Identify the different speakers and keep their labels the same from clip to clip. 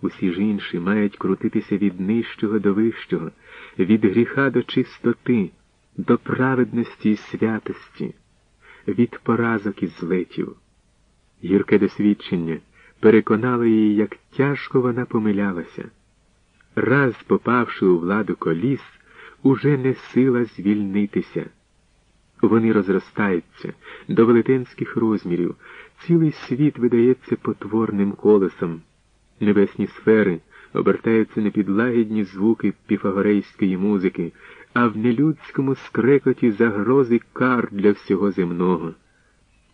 Speaker 1: Усі ж інші мають крутитися від нижчого до вищого, від гріха до чистоти, до праведності і святості, від поразок і злетів. Гірке досвідчення переконало її, як тяжко вона помилялася. Раз попавши у владу коліс, уже не сила звільнитися. Вони розростаються до велетенських розмірів, цілий світ видається потворним колесом. Небесні сфери обертаються на підлагідні звуки піфагорейської музики, а в нелюдському скрекоті загрози кар для всього земного.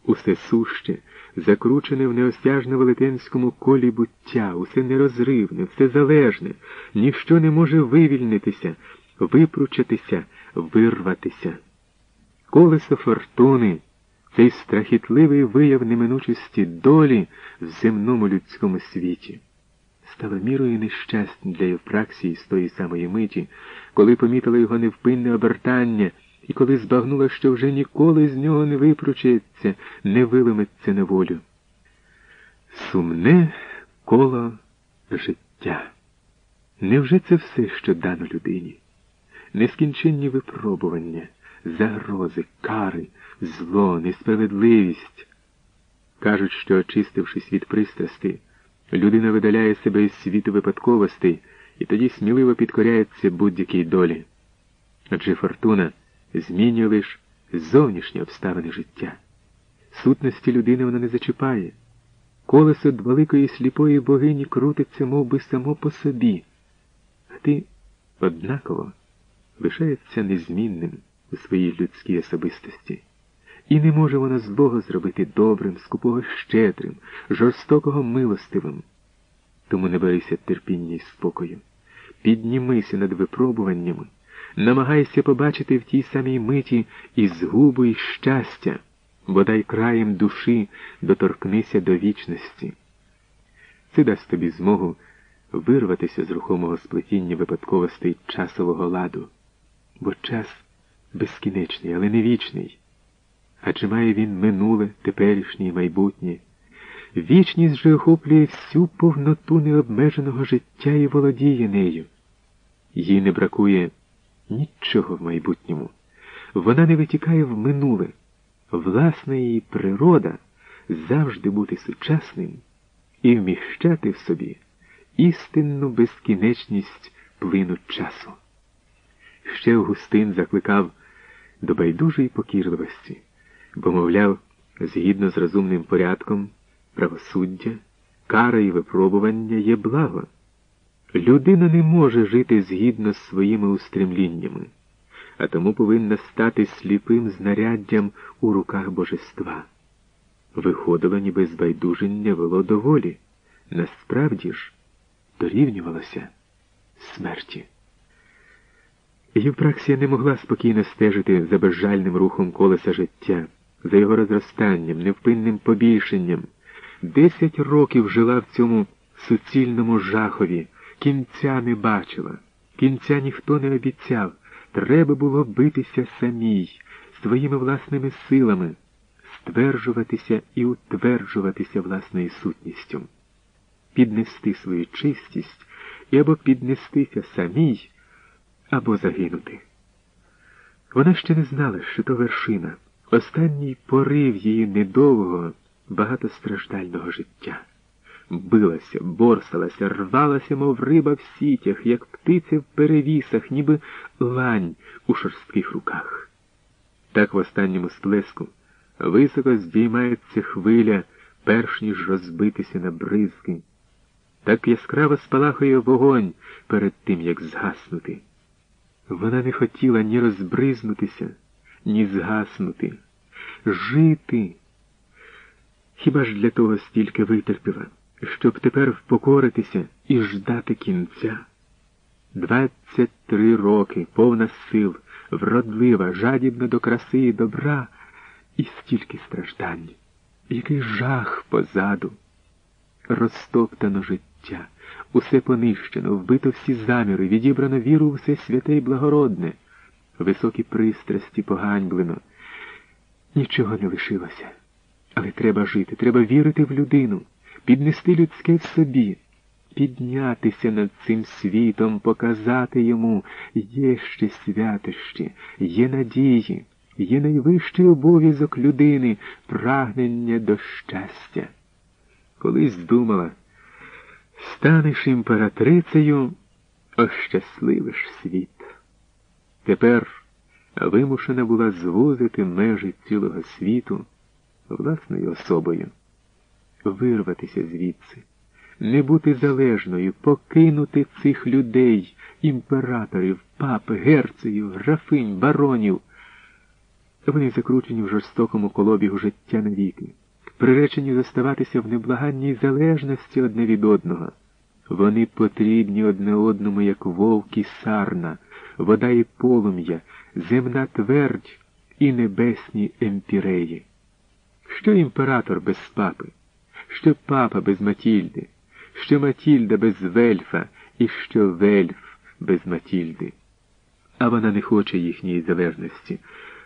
Speaker 1: Усе суще, закручене в неосяжно велетенському колі буття, усе нерозривне, все залежне, ніщо не може вивільнитися, випручатися, вирватися. Колесо фортуни, цей страхітливий вияв неминучості долі в земному людському світі стало мірою нещасть для Євпраксії з тої самої миті, коли помітила його невпинне обертання, і коли збагнула, що вже ніколи з нього не випручається, не вилиметься на волю. Сумне коло життя. Невже це все, що дано людині? Нескінченні випробування, загрози, кари, зло, несправедливість. Кажуть, що, очистившись від пристрасти, Людина видаляє себе із світу випадковостей і тоді сміливо підкоряється будь-якій долі. Адже фортуна змінює лише зовнішні обставини життя. Сутності людини вона не зачіпає. Колесо великої сліпої богині крутиться мов би, само по собі, а ти однаково лишається незмінним у своїй людській особистості. І не може вона злого зробити добрим, скупого щедрим, жорстокого милостивим. Тому не борися терпіння і спокою. Піднімися над випробуваннями, намагайся побачити в тій самій миті і згубу, і щастя, бодай краєм душі доторкнися до вічності. Це дасть тобі змогу вирватися з рухомого сплетіння випадковостей часового ладу, бо час безкінечний, але не вічний. А чи має він минуле, теперішнє і майбутнє? Вічність же охоплює всю повноту необмеженого життя і володіє нею. Їй не бракує нічого в майбутньому. Вона не витікає в минуле. Власна її природа завжди бути сучасним і вміщати в собі істинну безкінечність плину часу. Ще Августин закликав до байдужої покірливості бо, мовляв, згідно з розумним порядком, правосуддя, кара і випробування є благо. Людина не може жити згідно з своїми устремліннями, а тому повинна стати сліпим знаряддям у руках божества. Виходило, ніби збайдуження вело до волі, насправді ж дорівнювалося смерті. Євпраксія не могла спокійно стежити за безжальним рухом колеса життя за його розростанням, невпинним побільшенням. Десять років жила в цьому суцільному жахові, кінця не бачила, кінця ніхто не обіцяв. Треба було битися самій, своїми власними силами, стверджуватися і утверджуватися власною сутністю, піднести свою чистість і або піднестися самій, або загинути. Вона ще не знала, що то вершина. Останній порив її недовгого, багатостраждального життя. Билася, борсалася, рвалася, мов риба в сітях, як птиця в перевісах, ніби лань у шорстких руках. Так в останньому сплеску високо здіймається хвиля, перш ніж розбитися на бризки. Так яскраво спалахує вогонь перед тим, як згаснути. Вона не хотіла ні розбризнутися ні згаснути, жити. Хіба ж для того стільки витерпіла, щоб тепер впокоритися і ждати кінця? Двадцять три роки, повна сил, вродлива, жадібна до краси і добра, і стільки страждань, який жах позаду, розтоптано життя, усе понищено, вбито всі заміри, відібрано віру у все святе й благородне високі пристрасті поганьблено. Нічого не лишилося. Але треба жити, треба вірити в людину, піднести людське в собі, піднятися над цим світом, показати йому є ще святощі, є надії, є найвищий обов'язок людини, прагнення до щастя. Колись думала, станеш імператрицею, ощасливиш світ. Тепер вимушена була звузити межі цілого світу власною особою, вирватися звідси, не бути залежною, покинути цих людей, імператорів, пап, герцеїв, графинь, баронів. Вони закручені в жорстокому колобігу життя навіки, приречені заставатися в неблаганній залежності одне від одного. Вони потрібні одне одному, як вовк і сарна, вода і полум'я, земна твердь і небесні емпіреї. Що імператор без папи, що папа без Матільди, що Матільда без Вельфа і що Вельф без Матільди. А вона не хоче їхньої залежності.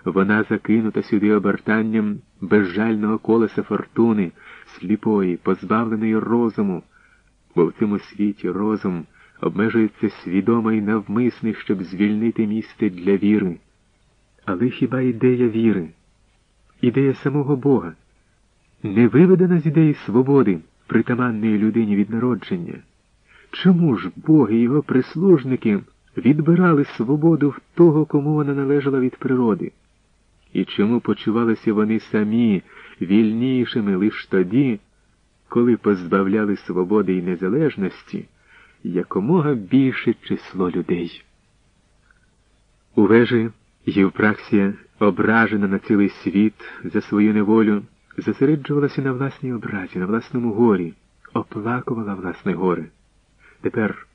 Speaker 1: Вона закинута сюди обертанням безжального колеса фортуни, сліпої, позбавленої розуму, бо в цьому світі розум обмежується свідомо і навмисний, щоб звільнити місце для віри. Але хіба ідея віри, ідея самого Бога, не виведена з ідеї свободи, притаманної людині від народження? Чому ж Бог і його прислужники відбирали свободу в того, кому вона належала від природи? І чому почувалися вони самі вільнішими лише тоді, коли позбавляли свободи і незалежності якомога більше число людей? У вежі Євпраксія, ображена на цілий світ за свою неволю, зосереджувалася на власній образі, на власному горі, оплакувала власне горе. Тепер